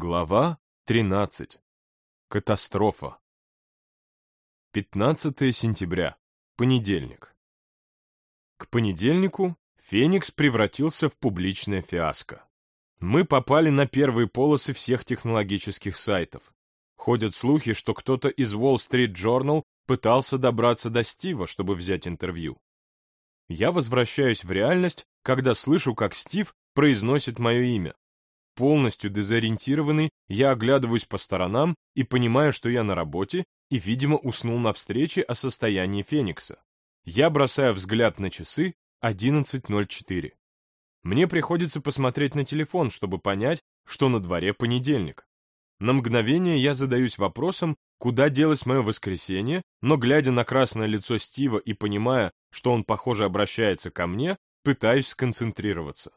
Глава 13. Катастрофа. 15 сентября. Понедельник. К понедельнику Феникс превратился в публичное фиаско. Мы попали на первые полосы всех технологических сайтов. Ходят слухи, что кто-то из Wall Street Journal пытался добраться до Стива, чтобы взять интервью. Я возвращаюсь в реальность, когда слышу, как Стив произносит мое имя. Полностью дезориентированный, я оглядываюсь по сторонам и понимаю, что я на работе и, видимо, уснул на встрече о состоянии Феникса. Я бросаю взгляд на часы 11.04. Мне приходится посмотреть на телефон, чтобы понять, что на дворе понедельник. На мгновение я задаюсь вопросом, куда делось мое воскресенье, но, глядя на красное лицо Стива и понимая, что он, похоже, обращается ко мне, пытаюсь сконцентрироваться.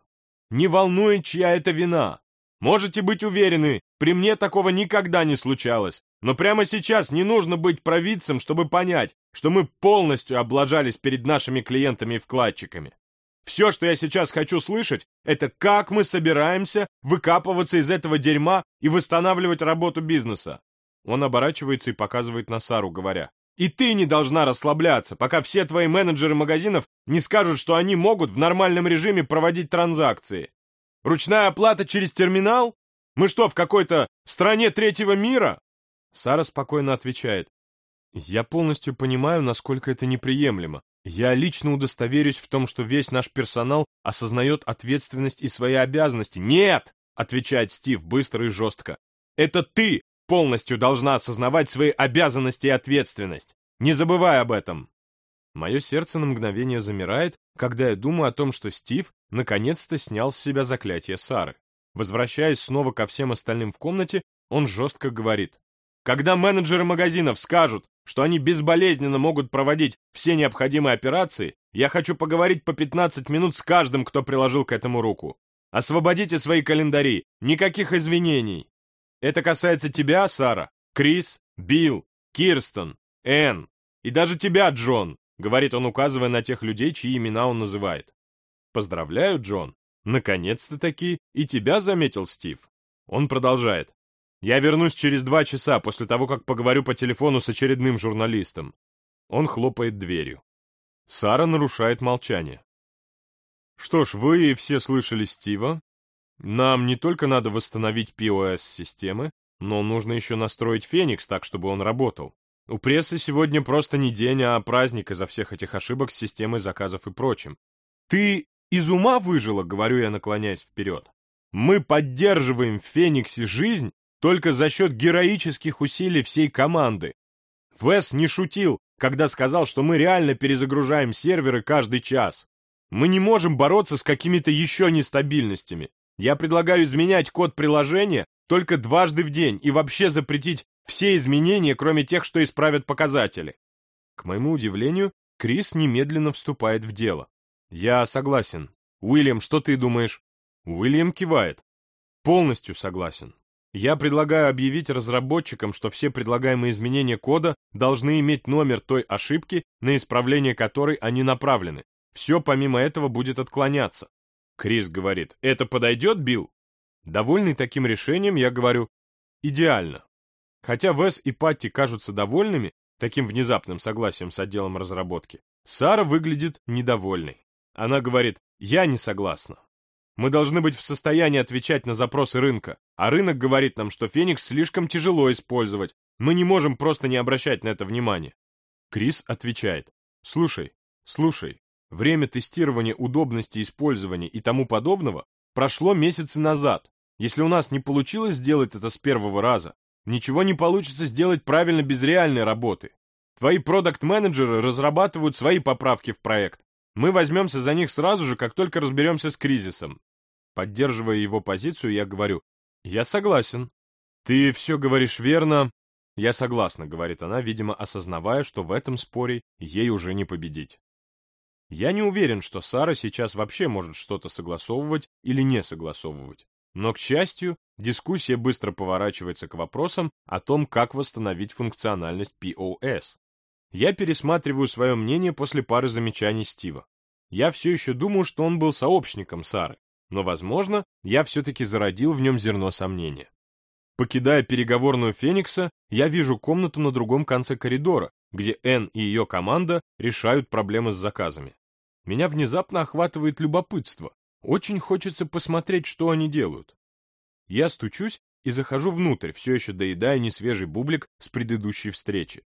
Не волнует, чья это вина. Можете быть уверены, при мне такого никогда не случалось. Но прямо сейчас не нужно быть провидцем, чтобы понять, что мы полностью облажались перед нашими клиентами и вкладчиками. Все, что я сейчас хочу слышать, это как мы собираемся выкапываться из этого дерьма и восстанавливать работу бизнеса. Он оборачивается и показывает на Сару, говоря, «И ты не должна расслабляться, пока все твои менеджеры магазинов не скажут, что они могут в нормальном режиме проводить транзакции. Ручная оплата через терминал? Мы что, в какой-то стране третьего мира?» Сара спокойно отвечает. «Я полностью понимаю, насколько это неприемлемо. Я лично удостоверюсь в том, что весь наш персонал осознает ответственность и свои обязанности». «Нет!» — отвечает Стив быстро и жестко. «Это ты полностью должна осознавать свои обязанности и ответственность. Не забывай об этом!» Мое сердце на мгновение замирает, когда я думаю о том, что Стив наконец-то снял с себя заклятие Сары. Возвращаясь снова ко всем остальным в комнате, он жестко говорит. «Когда менеджеры магазинов скажут, что они безболезненно могут проводить все необходимые операции, я хочу поговорить по 15 минут с каждым, кто приложил к этому руку. Освободите свои календари, никаких извинений. Это касается тебя, Сара, Крис, Билл, Кирстен, Энн и даже тебя, Джон говорит он, указывая на тех людей, чьи имена он называет. «Поздравляю, Джон. Наконец-то таки и тебя заметил Стив». Он продолжает. «Я вернусь через два часа после того, как поговорю по телефону с очередным журналистом». Он хлопает дверью. Сара нарушает молчание. «Что ж, вы все слышали Стива. Нам не только надо восстановить POS-системы, но нужно еще настроить Феникс так, чтобы он работал. У прессы сегодня просто не день, а праздник из-за всех этих ошибок с системой заказов и прочим. Ты из ума выжила, говорю я, наклоняясь вперед. Мы поддерживаем в Фениксе жизнь только за счет героических усилий всей команды. Вес не шутил, когда сказал, что мы реально перезагружаем серверы каждый час. Мы не можем бороться с какими-то еще нестабильностями. Я предлагаю изменять код приложения только дважды в день и вообще запретить все изменения, кроме тех, что исправят показатели. К моему удивлению, Крис немедленно вступает в дело. Я согласен. Уильям, что ты думаешь? Уильям кивает. Полностью согласен. Я предлагаю объявить разработчикам, что все предлагаемые изменения кода должны иметь номер той ошибки, на исправление которой они направлены. Все помимо этого будет отклоняться. Крис говорит, это подойдет, Билл? Довольный таким решением, я говорю, идеально. Хотя Вес и Патти кажутся довольными таким внезапным согласием с отделом разработки, Сара выглядит недовольной. Она говорит, я не согласна. Мы должны быть в состоянии отвечать на запросы рынка, а рынок говорит нам, что Феникс слишком тяжело использовать, мы не можем просто не обращать на это внимания. Крис отвечает, слушай, слушай, время тестирования удобности использования и тому подобного прошло месяцы назад. Если у нас не получилось сделать это с первого раза, Ничего не получится сделать правильно без реальной работы. Твои продакт-менеджеры разрабатывают свои поправки в проект. Мы возьмемся за них сразу же, как только разберемся с кризисом. Поддерживая его позицию, я говорю, я согласен. Ты все говоришь верно. Я согласна, говорит она, видимо, осознавая, что в этом споре ей уже не победить. Я не уверен, что Сара сейчас вообще может что-то согласовывать или не согласовывать. Но, к счастью, дискуссия быстро поворачивается к вопросам о том, как восстановить функциональность POS. Я пересматриваю свое мнение после пары замечаний Стива. Я все еще думаю, что он был сообщником Сары, но, возможно, я все-таки зародил в нем зерно сомнения. Покидая переговорную Феникса, я вижу комнату на другом конце коридора, где Энн и ее команда решают проблемы с заказами. Меня внезапно охватывает любопытство. Очень хочется посмотреть, что они делают. Я стучусь и захожу внутрь, все еще доедая несвежий бублик с предыдущей встречи.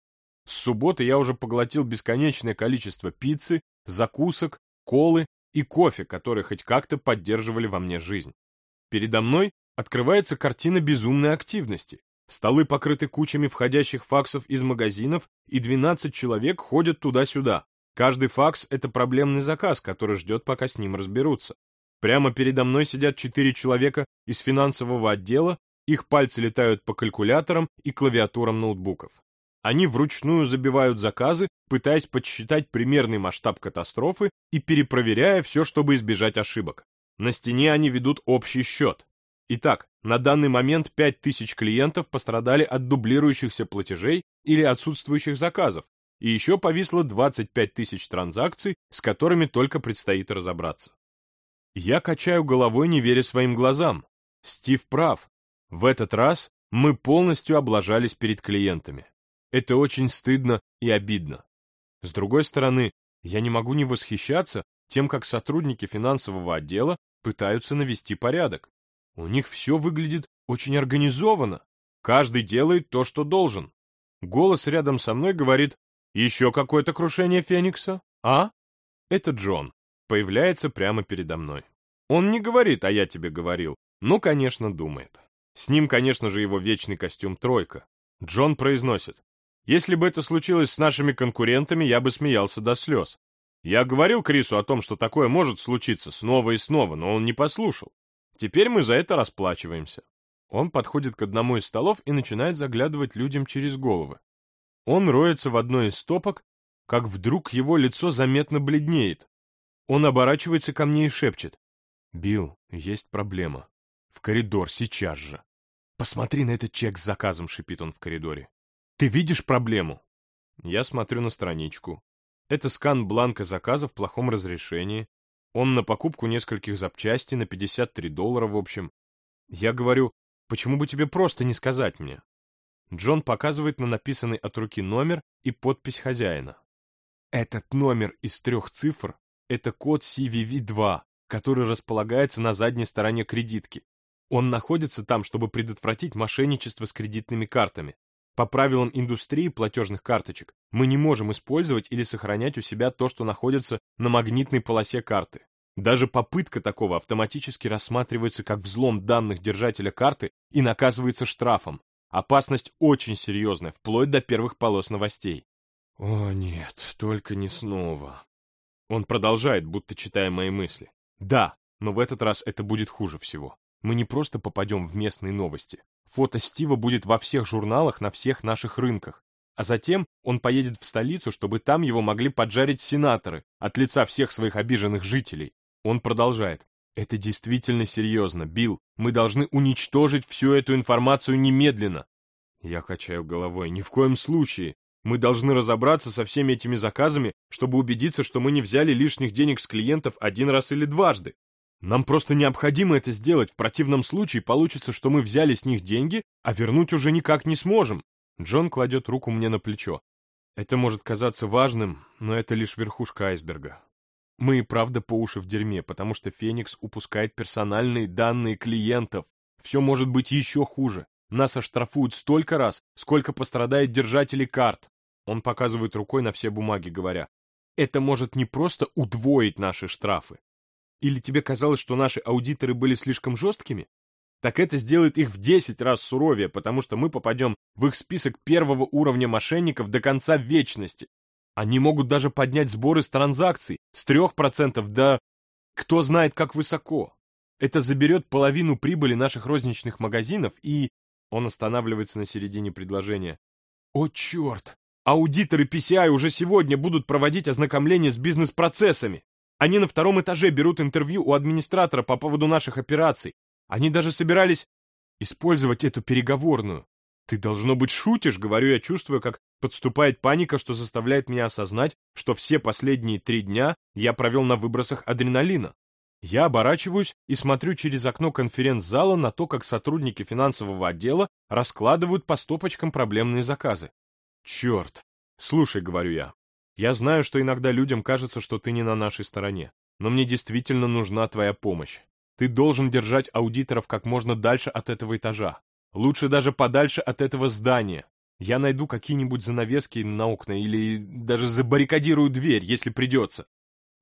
С субботы я уже поглотил бесконечное количество пиццы, закусок, колы и кофе, которые хоть как-то поддерживали во мне жизнь. Передо мной открывается картина безумной активности. Столы покрыты кучами входящих факсов из магазинов, и 12 человек ходят туда-сюда. Каждый факс — это проблемный заказ, который ждет, пока с ним разберутся. Прямо передо мной сидят четыре человека из финансового отдела, их пальцы летают по калькуляторам и клавиатурам ноутбуков. Они вручную забивают заказы, пытаясь подсчитать примерный масштаб катастрофы и перепроверяя все, чтобы избежать ошибок. На стене они ведут общий счет. Итак, на данный момент 5000 клиентов пострадали от дублирующихся платежей или отсутствующих заказов, и еще повисло 25 тысяч транзакций, с которыми только предстоит разобраться. Я качаю головой, не веря своим глазам. Стив прав. В этот раз мы полностью облажались перед клиентами. Это очень стыдно и обидно. С другой стороны, я не могу не восхищаться тем, как сотрудники финансового отдела пытаются навести порядок. У них все выглядит очень организованно. Каждый делает то, что должен. Голос рядом со мной говорит «Еще какое-то крушение Феникса? А?» Это Джон. Появляется прямо передо мной. Он не говорит «А я тебе говорил», но, конечно, думает. С ним, конечно же, его вечный костюм «тройка». Джон произносит «Если бы это случилось с нашими конкурентами, я бы смеялся до слез. Я говорил Крису о том, что такое может случиться снова и снова, но он не послушал. Теперь мы за это расплачиваемся. Он подходит к одному из столов и начинает заглядывать людям через головы. Он роется в одной из стопок, как вдруг его лицо заметно бледнеет. Он оборачивается ко мне и шепчет. «Билл, есть проблема. В коридор, сейчас же». «Посмотри на этот чек с заказом», — шипит он в коридоре. «Ты видишь проблему?» Я смотрю на страничку. Это скан бланка заказа в плохом разрешении, он на покупку нескольких запчастей на 53 доллара в общем. Я говорю, почему бы тебе просто не сказать мне? Джон показывает на написанный от руки номер и подпись хозяина. Этот номер из трех цифр — это код CVV-2, который располагается на задней стороне кредитки. Он находится там, чтобы предотвратить мошенничество с кредитными картами. По правилам индустрии платежных карточек мы не можем использовать или сохранять у себя то, что находится на магнитной полосе карты. Даже попытка такого автоматически рассматривается как взлом данных держателя карты и наказывается штрафом. Опасность очень серьезная, вплоть до первых полос новостей. О нет, только не снова. Он продолжает, будто читая мои мысли. Да, но в этот раз это будет хуже всего. Мы не просто попадем в местные новости. Фото Стива будет во всех журналах на всех наших рынках. А затем он поедет в столицу, чтобы там его могли поджарить сенаторы от лица всех своих обиженных жителей. Он продолжает. Это действительно серьезно, Билл. Мы должны уничтожить всю эту информацию немедленно. Я качаю головой. Ни в коем случае. Мы должны разобраться со всеми этими заказами, чтобы убедиться, что мы не взяли лишних денег с клиентов один раз или дважды. Нам просто необходимо это сделать, в противном случае получится, что мы взяли с них деньги, а вернуть уже никак не сможем. Джон кладет руку мне на плечо. Это может казаться важным, но это лишь верхушка айсберга. Мы и правда по уши в дерьме, потому что Феникс упускает персональные данные клиентов. Все может быть еще хуже. Нас оштрафуют столько раз, сколько пострадает держатели карт. Он показывает рукой на все бумаги, говоря, это может не просто удвоить наши штрафы, или тебе казалось, что наши аудиторы были слишком жесткими? Так это сделает их в 10 раз суровее, потому что мы попадем в их список первого уровня мошенников до конца вечности. Они могут даже поднять сборы с транзакций с 3% до... кто знает как высоко. Это заберет половину прибыли наших розничных магазинов и... Он останавливается на середине предложения. О, черт! Аудиторы PCI уже сегодня будут проводить ознакомление с бизнес-процессами. Они на втором этаже берут интервью у администратора по поводу наших операций. Они даже собирались использовать эту переговорную. Ты, должно быть, шутишь, говорю я, чувствуя, как подступает паника, что заставляет меня осознать, что все последние три дня я провел на выбросах адреналина. Я оборачиваюсь и смотрю через окно конференц-зала на то, как сотрудники финансового отдела раскладывают по стопочкам проблемные заказы. Черт! Слушай, говорю я, я знаю, что иногда людям кажется, что ты не на нашей стороне, но мне действительно нужна твоя помощь. Ты должен держать аудиторов как можно дальше от этого этажа. Лучше даже подальше от этого здания. Я найду какие-нибудь занавески на окна или даже забаррикадирую дверь, если придется.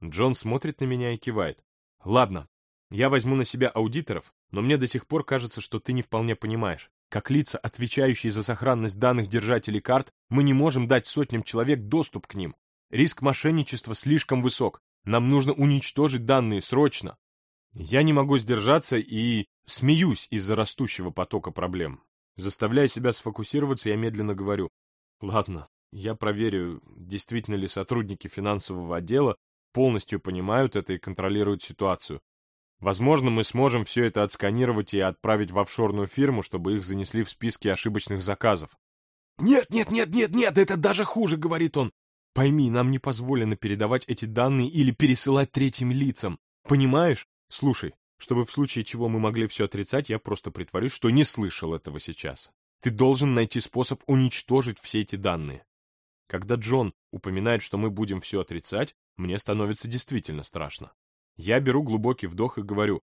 Джон смотрит на меня и кивает. Ладно, я возьму на себя аудиторов, но мне до сих пор кажется, что ты не вполне понимаешь. Как лица, отвечающие за сохранность данных держателей карт, мы не можем дать сотням человек доступ к ним. Риск мошенничества слишком высок. Нам нужно уничтожить данные срочно. Я не могу сдержаться и смеюсь из-за растущего потока проблем. Заставляя себя сфокусироваться, я медленно говорю. Ладно, я проверю, действительно ли сотрудники финансового отдела полностью понимают это и контролируют ситуацию. Возможно, мы сможем все это отсканировать и отправить в офшорную фирму, чтобы их занесли в списки ошибочных заказов. «Нет, нет, нет, нет, нет, это даже хуже», — говорит он. «Пойми, нам не позволено передавать эти данные или пересылать третьим лицам. Понимаешь? Слушай, чтобы в случае чего мы могли все отрицать, я просто притворюсь, что не слышал этого сейчас. Ты должен найти способ уничтожить все эти данные. Когда Джон упоминает, что мы будем все отрицать, мне становится действительно страшно. Я беру глубокий вдох и говорю,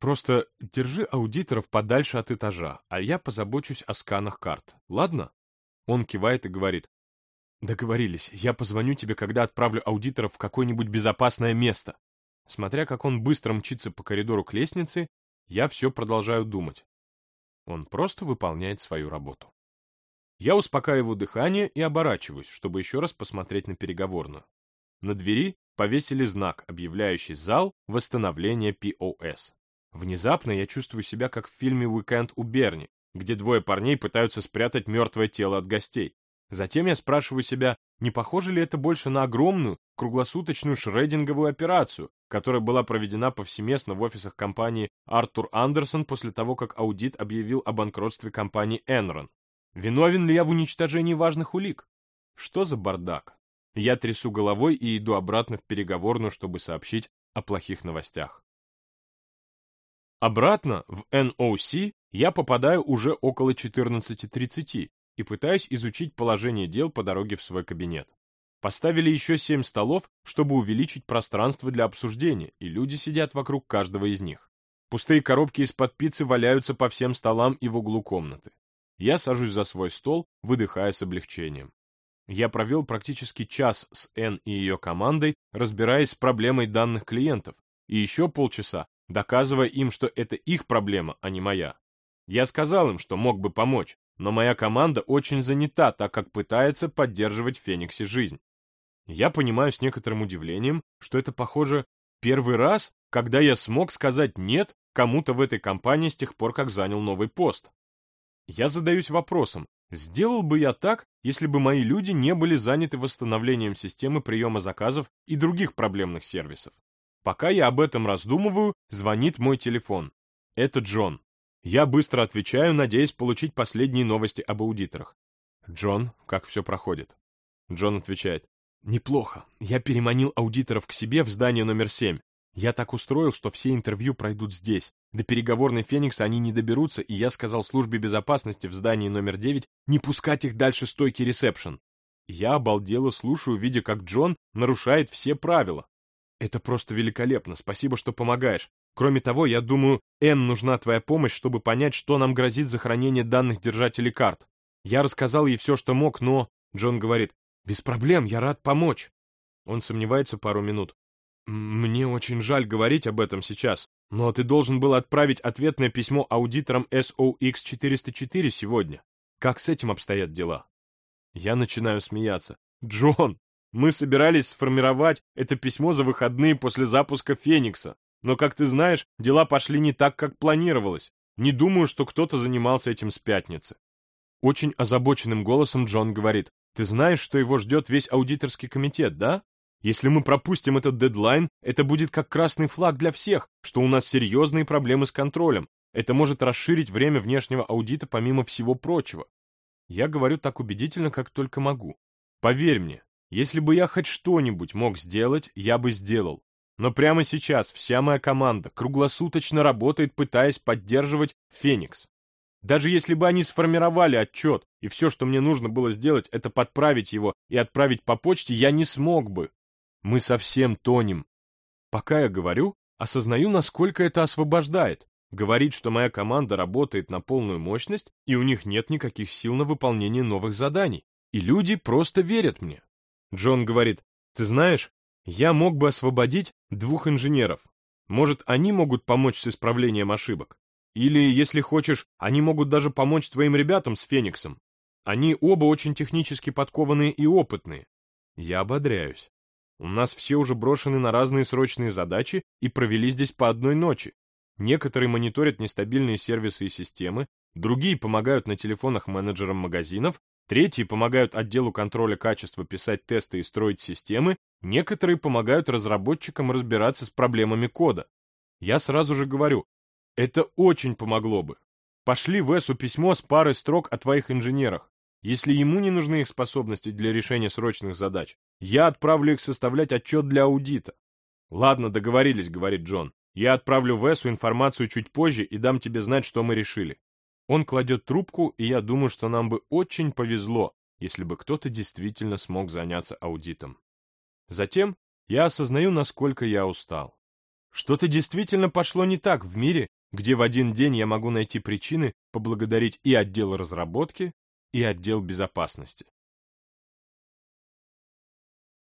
просто держи аудиторов подальше от этажа, а я позабочусь о сканах карт, ладно? Он кивает и говорит, договорились, я позвоню тебе, когда отправлю аудиторов в какое-нибудь безопасное место. Смотря как он быстро мчится по коридору к лестнице, я все продолжаю думать. Он просто выполняет свою работу. Я успокаиваю дыхание и оборачиваюсь, чтобы еще раз посмотреть на переговорную. На двери повесили знак, объявляющий зал восстановления POS. Внезапно я чувствую себя как в фильме «Уикенд у Берни», где двое парней пытаются спрятать мертвое тело от гостей. Затем я спрашиваю себя, не похоже ли это больше на огромную, круглосуточную шрединговую операцию, которая была проведена повсеместно в офисах компании Артур Андерсон после того, как аудит объявил о банкротстве компании Enron. Виновен ли я в уничтожении важных улик? Что за бардак? Я трясу головой и иду обратно в переговорную, чтобы сообщить о плохих новостях. Обратно в NOC я попадаю уже около 14.30 и пытаюсь изучить положение дел по дороге в свой кабинет. Поставили еще семь столов, чтобы увеличить пространство для обсуждения, и люди сидят вокруг каждого из них. Пустые коробки из-под пиццы валяются по всем столам и в углу комнаты. Я сажусь за свой стол, выдыхая с облегчением. Я провел практически час с Н и ее командой, разбираясь с проблемой данных клиентов, и еще полчаса, доказывая им, что это их проблема, а не моя. Я сказал им, что мог бы помочь, но моя команда очень занята, так как пытается поддерживать в Фениксе жизнь. Я понимаю с некоторым удивлением, что это, похоже, первый раз, когда я смог сказать «нет» кому-то в этой компании с тех пор, как занял новый пост. Я задаюсь вопросом, сделал бы я так, если бы мои люди не были заняты восстановлением системы приема заказов и других проблемных сервисов? Пока я об этом раздумываю, звонит мой телефон. Это Джон. Я быстро отвечаю, надеясь получить последние новости об аудиторах. «Джон, как все проходит?» Джон отвечает. «Неплохо. Я переманил аудиторов к себе в здание номер семь. Я так устроил, что все интервью пройдут здесь. До переговорной Феникса они не доберутся, и я сказал службе безопасности в здании номер 9 не пускать их дальше стойки ресепшн. Я обалдело слушаю, видя, как Джон нарушает все правила. Это просто великолепно, спасибо, что помогаешь. Кроме того, я думаю, Энн нужна твоя помощь, чтобы понять, что нам грозит за хранение данных держателей карт. Я рассказал ей все, что мог, но... Джон говорит, без проблем, я рад помочь. Он сомневается пару минут. Мне очень жаль говорить об этом сейчас, но ты должен был отправить ответное письмо аудиторам SOX-404 сегодня. Как с этим обстоят дела? Я начинаю смеяться. Джон, мы собирались сформировать это письмо за выходные после запуска Феникса. Но, как ты знаешь, дела пошли не так, как планировалось. Не думаю, что кто-то занимался этим с пятницы. Очень озабоченным голосом Джон говорит. Ты знаешь, что его ждет весь аудиторский комитет, да? Если мы пропустим этот дедлайн, это будет как красный флаг для всех, что у нас серьезные проблемы с контролем. Это может расширить время внешнего аудита помимо всего прочего. Я говорю так убедительно, как только могу. Поверь мне, если бы я хоть что-нибудь мог сделать, я бы сделал. Но прямо сейчас вся моя команда круглосуточно работает, пытаясь поддерживать «Феникс». Даже если бы они сформировали отчет, и все, что мне нужно было сделать, это подправить его и отправить по почте, я не смог бы. Мы совсем тонем. Пока я говорю, осознаю, насколько это освобождает. Говорит, что моя команда работает на полную мощность, и у них нет никаких сил на выполнение новых заданий. И люди просто верят мне. Джон говорит, ты знаешь, я мог бы освободить двух инженеров. Может, они могут помочь с исправлением ошибок? Или, если хочешь, они могут даже помочь твоим ребятам с Фениксом. Они оба очень технически подкованные и опытные. Я ободряюсь. У нас все уже брошены на разные срочные задачи и провели здесь по одной ночи. Некоторые мониторят нестабильные сервисы и системы, другие помогают на телефонах менеджерам магазинов, третьи помогают отделу контроля качества писать тесты и строить системы, некоторые помогают разработчикам разбираться с проблемами кода. Я сразу же говорю, это очень помогло бы. Пошли Весу письмо с парой строк о твоих инженерах. Если ему не нужны их способности для решения срочных задач, я отправлю их составлять отчет для аудита. Ладно, договорились, говорит Джон. Я отправлю Весу информацию чуть позже и дам тебе знать, что мы решили. Он кладет трубку, и я думаю, что нам бы очень повезло, если бы кто-то действительно смог заняться аудитом. Затем я осознаю, насколько я устал. Что-то действительно пошло не так в мире, где в один день я могу найти причины поблагодарить и отдел разработки, и отдел безопасности.